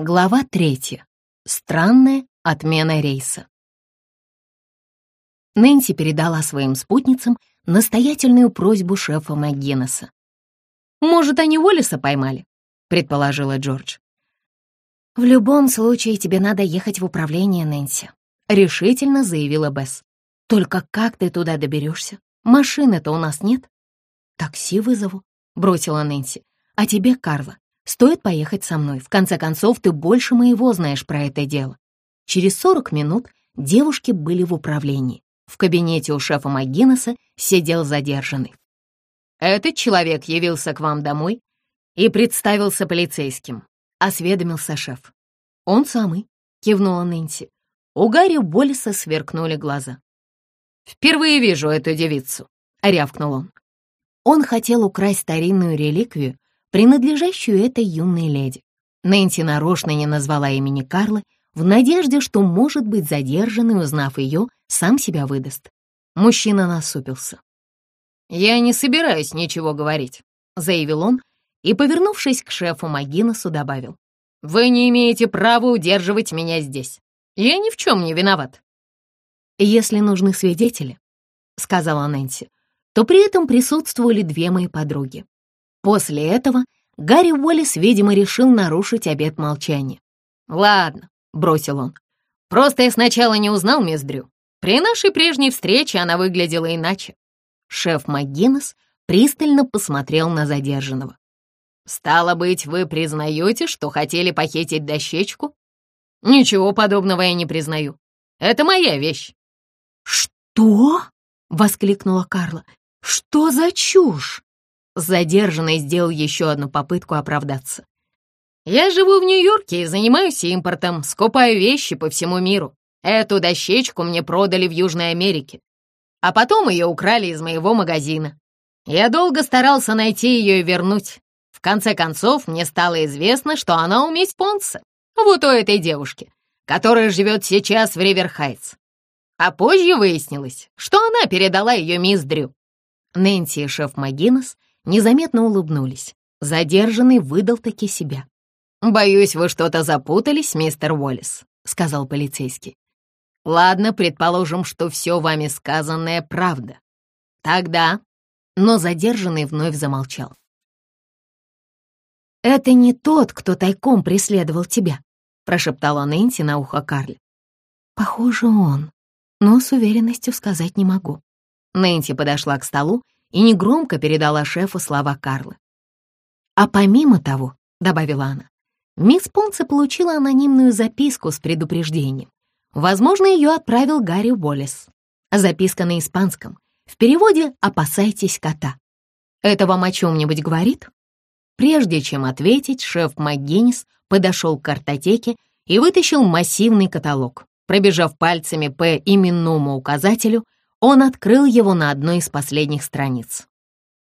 Глава третья. Странная отмена рейса. Нэнси передала своим спутницам настоятельную просьбу шефа МcГиннесса. «Может, они Уоллеса поймали?» — предположила Джордж. «В любом случае тебе надо ехать в управление, Нэнси», — решительно заявила Бесс. «Только как ты туда доберешься? Машины-то у нас нет». «Такси вызову», — бросила Нэнси. «А тебе, Карла, Стоит поехать со мной. В конце концов, ты больше моего знаешь про это дело. Через 40 минут девушки были в управлении. В кабинете у шефа МcГиннесса сидел задержанный. «Этот человек явился к вам домой и представился полицейским», — осведомился шеф. «Он самый», — кивнула Нэнси. У Гарри Боллиса сверкнули глаза. «Впервые вижу эту девицу», — рявкнул он. Он хотел украсть старинную реликвию, принадлежащую этой юной леди. Нэнси нарочно не назвала имени Карлы в надежде, что, может быть, задержанный, узнав ее, сам себя выдаст. Мужчина насупился. «Я не собираюсь ничего говорить», — заявил он и, повернувшись к шефу Магинесу, добавил. «Вы не имеете права удерживать меня здесь. Я ни в чем не виноват». «Если нужны свидетели», — сказала Нэнси, то при этом присутствовали две мои подруги. После этого Гарри Уоллес, видимо, решил нарушить обет молчания. «Ладно», — бросил он. «Просто я сначала не узнал мисс Дрю. При нашей прежней встрече она выглядела иначе». Шеф МcГиннес пристально посмотрел на задержанного. «Стало быть, вы признаете, что хотели похитить дощечку?» «Ничего подобного я не признаю. Это моя вещь». «Что?» — воскликнула Карла. «Что за чушь?» Задержанный сделал еще одну попытку оправдаться. «Я живу в Нью-Йорке и занимаюсь импортом, скупаю вещи по всему миру. Эту дощечку мне продали в Южной Америке, а потом ее украли из моего магазина. Я долго старался найти ее и вернуть. В конце концов, мне стало известно, что она у мисс Понса, вот у этой девушки, которая живет сейчас в Риверхайтс. А позже выяснилось, что она передала ее мисс Дрю. Нэнси и шеф Магинес незаметно улыбнулись. Задержанный выдал таки себя. «Боюсь, вы что-то запутались, мистер Уоллес», — сказал полицейский. «Ладно, предположим, что все вами сказанное правда. Тогда...» Но задержанный вновь замолчал. «Это не тот, кто тайком преследовал тебя», — прошептала Нэнси на ухо Карли. «Похоже, он, но с уверенностью сказать не могу». Нэнси подошла к столу и негромко передала шефу слова Карлы. «А помимо того», — добавила она, мисс Понце получила анонимную записку с предупреждением. Возможно, ее отправил Гарри Уоллес. Записка на испанском. В переводе «Опасайтесь кота». Это вам о чем-нибудь говорит? Прежде чем ответить, шеф МcГиннис подошел к картотеке и вытащил массивный каталог. Пробежав пальцами по именному указателю, он открыл его на одной из последних страниц.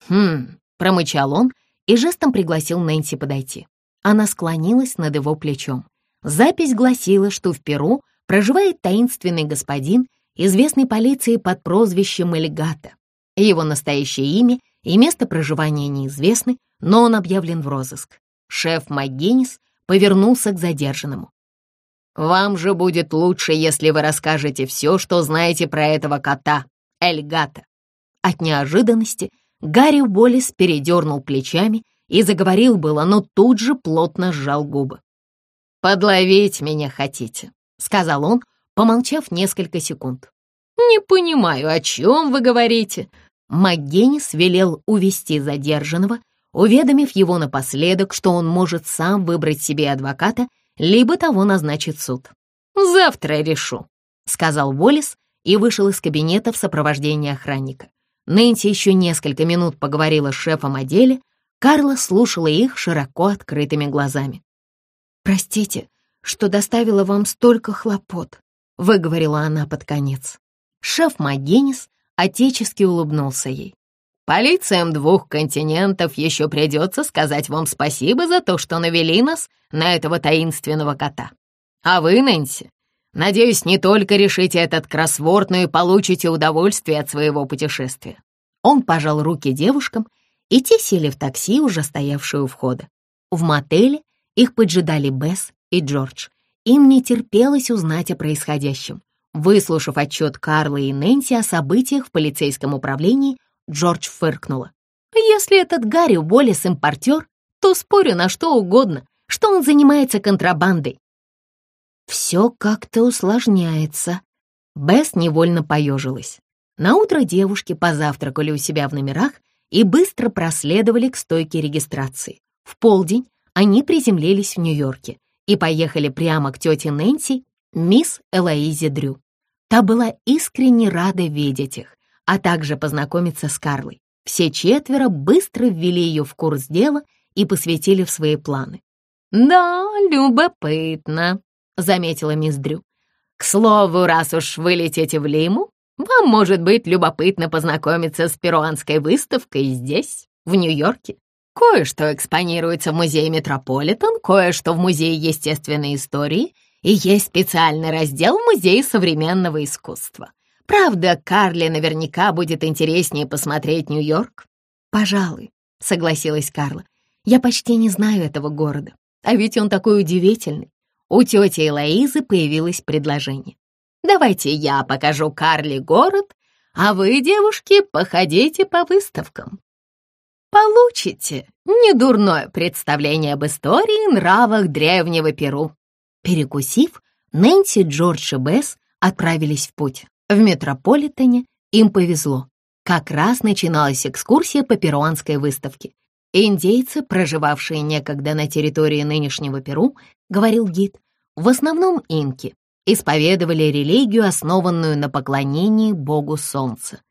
«Хм», — промычал он и жестом пригласил Нэнси подойти. Она склонилась над его плечом. Запись гласила, что в Перу проживает таинственный господин, известный полиции под прозвищем Эльгата. Его настоящее имя и место проживания неизвестны, но он объявлен в розыск. Шеф МcГиннис повернулся к задержанному. Вам же будет лучше, если вы расскажете все, что знаете про этого кота, Эльгата». От неожиданности Гарри Уоллес передернул плечами и заговорил было, но тут же плотно сжал губы. «Подловить меня хотите», — сказал он, помолчав несколько секунд. «Не понимаю, о чем вы говорите?» МакГеннис велел увести задержанного, уведомив его напоследок, что он может сам выбрать себе адвоката либо того назначит суд. «Завтра решу», — сказал Уоллес и вышел из кабинета в сопровождении охранника. Нэнси еще несколько минут поговорила с шефом о деле, Карла слушала их широко открытыми глазами. «Простите, что доставила вам столько хлопот», — выговорила она под конец. Шеф Магенис отечески улыбнулся ей. Полициям двух континентов еще придется сказать вам спасибо за то, что навели нас на этого таинственного кота. А вы, Нэнси, надеюсь, не только решите этот кроссворд, но и получите удовольствие от своего путешествия». Он пожал руки девушкам, и те сели в такси, уже стоявшее у входа. В мотеле их поджидали Бесс и Джордж. Им не терпелось узнать о происходящем. Выслушав отчет Карла и Нэнси о событиях в полицейском управлении, Джордж фыркнула. «Если этот Гарри Уоллес импортер, то спорю на что угодно, что он занимается контрабандой». «Все как-то усложняется». Бесс невольно поежилась. Наутро девушки позавтракали у себя в номерах и быстро проследовали к стойке регистрации. В полдень они приземлились в Нью-Йорке и поехали прямо к тете Нэнси, мисс Элоизе Дрю. Та была искренне рада видеть их, а также познакомиться с Карлой. Все четверо быстро ввели ее в курс дела и посвятили в свои планы. «Да, любопытно», — заметила мисс Дрю. «К слову, раз уж вы летите в Лиму, вам может быть любопытно познакомиться с перуанской выставкой здесь, в Нью-Йорке. Кое-что экспонируется в музее Метрополитен, кое-что в музее естественной истории и есть специальный раздел в музее современного искусства. Правда, Карле наверняка будет интереснее посмотреть Нью-Йорк. Пожалуй, согласилась Карла. Я почти не знаю этого города, а ведь он такой удивительный. У тети Элоизы появилось предложение. Давайте я покажу Карле город, а вы, девушки, походите по выставкам получите недурное представление об истории и нравах древнего Перу». Перекусив, Нэнси, Джордж и Бесс отправились в путь. В Метрополитене им повезло. Как раз начиналась экскурсия по перуанской выставке. Индейцы, проживавшие некогда на территории нынешнего Перу, говорил гид, в основном инки, исповедовали религию, основанную на поклонении богу солнца.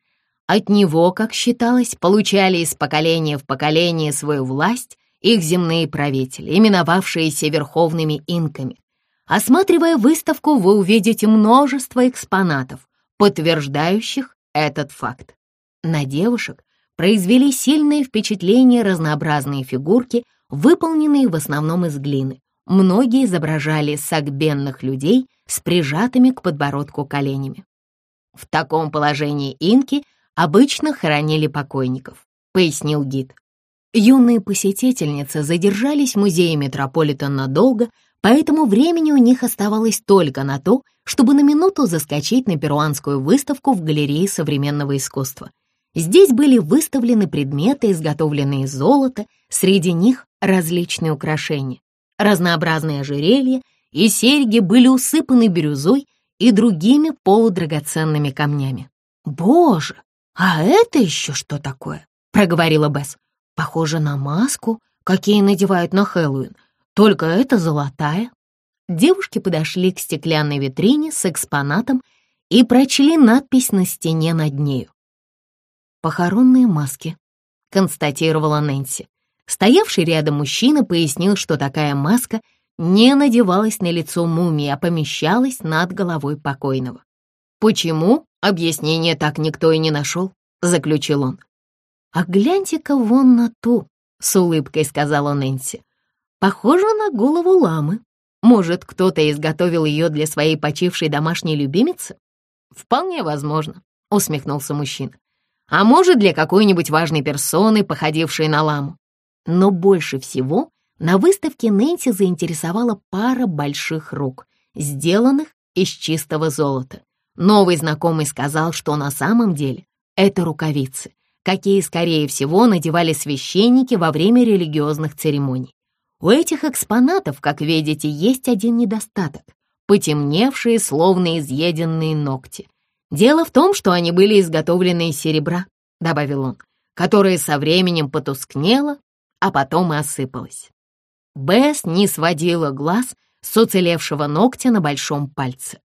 От него, как считалось, получали из поколения в поколение свою власть их земные правители, именовавшиеся верховными инками. Осматривая выставку, вы увидите множество экспонатов, подтверждающих этот факт. На девушек произвели сильное впечатление разнообразные фигурки, выполненные в основном из глины. Многие изображали сагбенных людей с прижатыми к подбородку коленями. В таком положении инки обычно хоронили покойников», — пояснил гид. Юные посетительницы задержались в музее Метрополитен надолго, поэтому времени у них оставалось только на то, чтобы на минуту заскочить на перуанскую выставку в галерее современного искусства. Здесь были выставлены предметы, изготовленные из золота, среди них различные украшения. Разнообразные ожерелья и серьги были усыпаны бирюзой и другими полудрагоценными камнями. Боже, «А это еще что такое?» — проговорила Бесс. «Похоже на маску, какие надевают на Хэллоуин, только это золотая». Девушки подошли к стеклянной витрине с экспонатом и прочли надпись на стене над нею. «Похоронные маски», — констатировала Нэнси. Стоявший рядом мужчина пояснил, что такая маска не надевалась на лицо мумии, а помещалась над головой покойного. Почему, объяснения так никто и не нашел, заключил он. «А гляньте-ка вон на ту», — с улыбкой сказала Нэнси. «Похоже на голову ламы. Может, кто-то изготовил ее для своей почившей домашней любимицы?» «Вполне возможно», — усмехнулся мужчина. «А может, для какой-нибудь важной персоны, походившей на ламу?» Но больше всего на выставке Нэнси заинтересовала пара больших рук, сделанных из чистого золота. Новый знакомый сказал, что на самом деле это рукавицы, какие, скорее всего, надевали священники во время религиозных церемоний. У этих экспонатов, как видите, есть один недостаток — потемневшие, словно изъеденные ногти. Дело в том, что они были изготовлены из серебра, — добавил он, которое со временем потускнело, а потом и осыпалось. Бесс не сводила глаз с уцелевшего ногтя на большом пальце.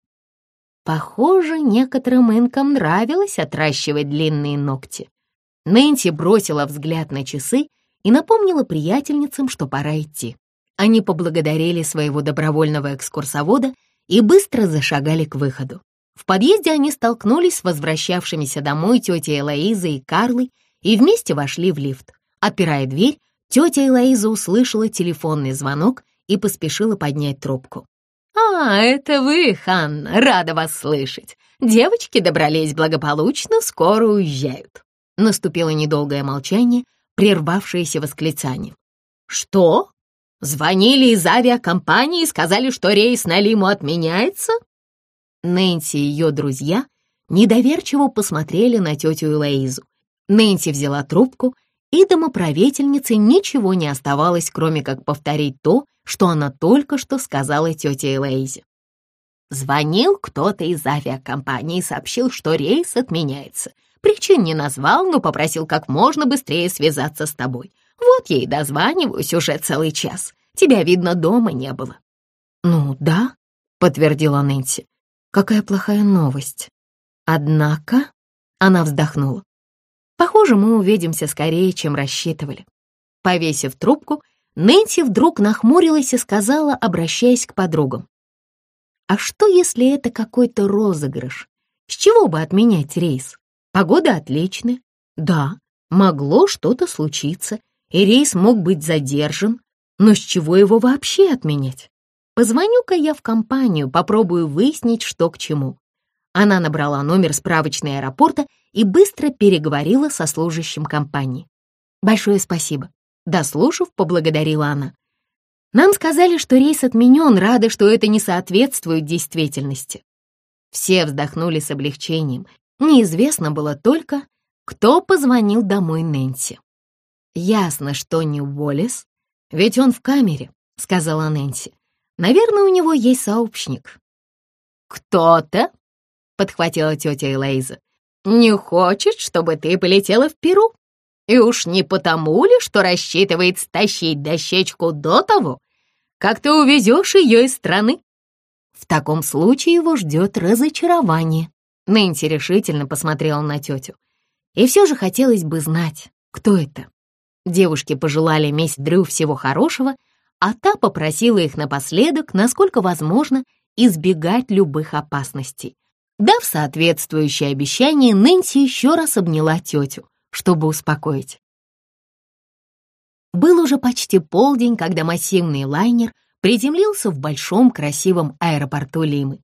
Похоже, некоторым инкам нравилось отращивать длинные ногти. Нэнси бросила взгляд на часы и напомнила приятельницам, что пора идти. Они поблагодарили своего добровольного экскурсовода и быстро зашагали к выходу. В подъезде они столкнулись с возвращавшимися домой тетей Элоизой и Карлой и вместе вошли в лифт. Отпирая дверь, тетя Элоиза услышала телефонный звонок и поспешила поднять трубку. «А, это вы, Ханна, рада вас слышать. Девочки добрались благополучно, скоро уезжают». Наступило недолгое молчание, прервавшееся восклицанием. «Что? Звонили из авиакомпании и сказали, что рейс на Лиму отменяется?» Нэнси и ее друзья недоверчиво посмотрели на тетю Элоизу. Нэнси взяла трубку, и домоправительнице ничего не оставалось, кроме как повторить то, что она только что сказала тете Элоизе. Звонил кто-то из авиакомпании и сообщил, что рейс отменяется. Причин не назвал, но попросил как можно быстрее связаться с тобой. Вот я и дозваниваюсь уже целый час. Тебя, видно, дома не было». «Ну да», — подтвердила Нэнси. «Какая плохая новость». Однако она вздохнула. «Похоже, мы увидимся скорее, чем рассчитывали». Повесив трубку, Нэнси вдруг нахмурилась и сказала, обращаясь к подругам. «А что, если это какой-то розыгрыш? С чего бы отменять рейс? Погода отличная. Да, могло что-то случиться, и рейс мог быть задержан, но с чего его вообще отменять? Позвоню-ка я в компанию, попробую выяснить, что к чему. Она набрала номер справочной аэропорта и быстро переговорила со служащим компании. «Большое спасибо». Дослушав, поблагодарила она. «Нам сказали, что рейс отменен, рады, что это не соответствует действительности». Все вздохнули с облегчением. Неизвестно было только, кто позвонил домой Нэнси. Ясно, что не Уоллес, ведь он в камере, сказала Нэнси. Наверное, у него есть сообщник. Кто-то, подхватила тетя Элейза, не хочет, чтобы ты полетела в Перу. И уж не потому ли, что рассчитывает стащить дощечку до того, как ты увезешь ее из страны? В таком случае его ждет разочарование. Нэнси решительно посмотрела на тетю. И все же хотелось бы знать, кто это. Девушки пожелали мисс Дрю всего хорошего, а та попросила их напоследок, насколько возможно, избегать любых опасностей. Дав соответствующее обещание, Нэнси еще раз обняла тетю, чтобы успокоить. Был уже почти полдень, когда массивный лайнер приземлился в большом красивом аэропорту Лимы.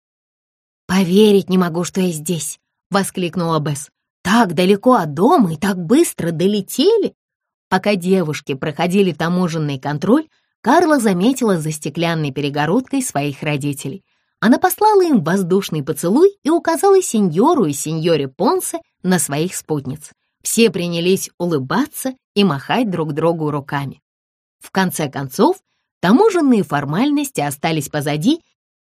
«Поверить не могу, что я здесь!» — воскликнула Бесс. «Так далеко от дома и так быстро долетели!» Пока девушки проходили таможенный контроль, Карла заметила за стеклянной перегородкой своих родителей. Она послала им воздушный поцелуй и указала сеньору и сеньоре Понсе на своих спутниц. Все принялись улыбаться и махать друг другу руками. В конце концов, таможенные формальности остались позади,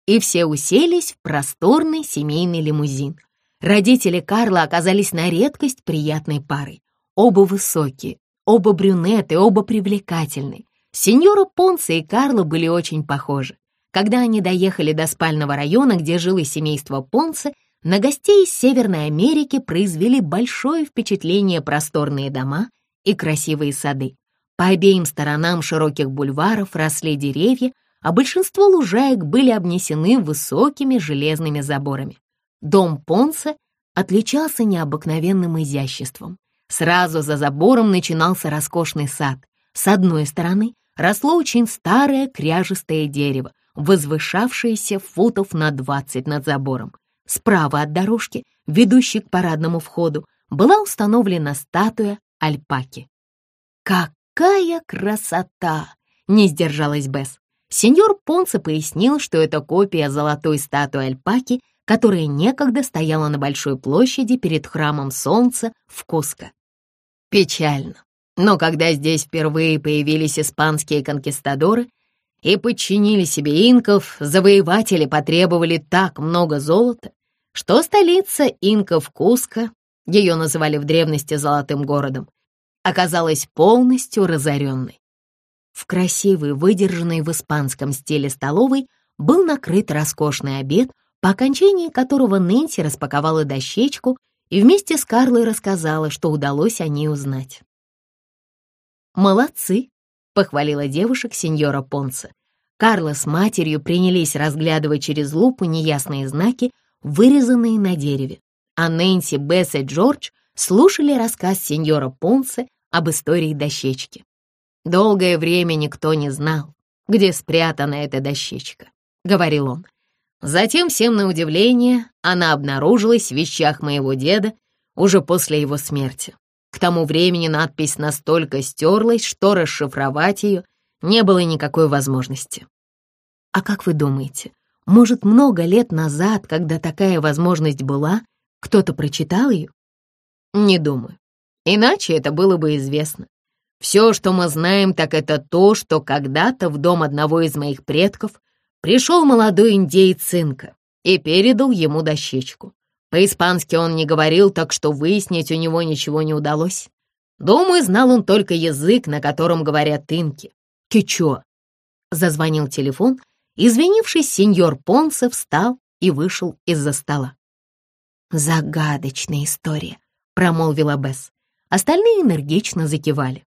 и все уселись в просторный семейный лимузин. Родители Карла оказались на редкость приятной парой. Оба высокие, Оба брюнеты, оба привлекательны. Сеньора Понса и Карло были очень похожи. Когда они доехали до спального района, где жило семейство Понса, на гостей из Северной Америки произвели большое впечатление просторные дома и красивые сады. По обеим сторонам широких бульваров росли деревья, а большинство лужаек были обнесены высокими железными заборами. Дом Понса отличался необыкновенным изяществом. Сразу за забором начинался роскошный сад. С одной стороны росло очень старое кряжестое дерево, возвышавшееся футов на двадцать над забором. Справа от дорожки, ведущей к парадному входу, была установлена статуя альпаки. «Какая красота!» — не сдержалась Бесс. Сеньор Понце пояснил, что это копия золотой статуи альпаки, которая некогда стояла на большой площади перед храмом Солнца в Куско. Печально. Но когда здесь впервые появились испанские конкистадоры и подчинили себе инков, завоеватели потребовали так много золота, что столица инков Куско, ее называли в древности золотым городом, оказалась полностью разоренной. В красивой, выдержанной в испанском стиле столовой был накрыт роскошный обед, по окончании которого Нэнси распаковала дощечку и вместе с Карлой рассказала, что удалось о ней узнать. «Молодцы!» — похвалила девушек сеньора Понса. Карла с матерью принялись разглядывать через лупу неясные знаки, вырезанные на дереве, а Нэнси, Бесс и Джордж слушали рассказ сеньора Понса об истории дощечки. «Долгое время никто не знал, где спрятана эта дощечка», — говорил он. Затем, всем на удивление, она обнаружилась в вещах моего деда уже после его смерти. К тому времени надпись настолько стерлась, что расшифровать ее не было никакой возможности. А как вы думаете, может, много лет назад, когда такая возможность была, кто-то прочитал ее? Не думаю. Иначе это было бы известно. Все, что мы знаем, так это то, что когда-то в дом одного из моих предков пришел молодой индейец Цинка и передал ему дощечку. По-испански он не говорил, так что выяснить у него ничего не удалось. Думаю, знал он только язык, на котором говорят инки. Кичо. Зазвонил телефон. Извинившись, сеньор Понсе встал и вышел из-за стола. «Загадочная история», — промолвила Бесс. Остальные энергично закивали.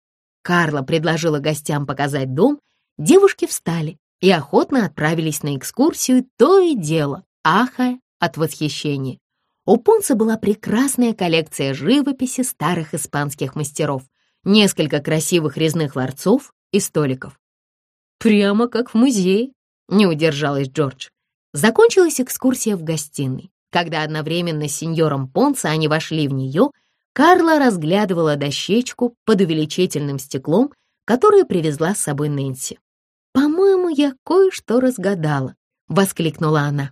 Карла предложила гостям показать дом, девушки встали и охотно отправились на экскурсию, то и дело, ахая от восхищения. У Понца была прекрасная коллекция живописи старых испанских мастеров, несколько красивых резных ларцов и столиков. «Прямо как в музее», — не удержалась Джордж. Закончилась экскурсия в гостиной. Когда одновременно с сеньором Понца они вошли в нее, Карла разглядывала дощечку под увеличительным стеклом, которую привезла с собой Нэнси. «По-моему, я кое-что разгадала», — воскликнула она.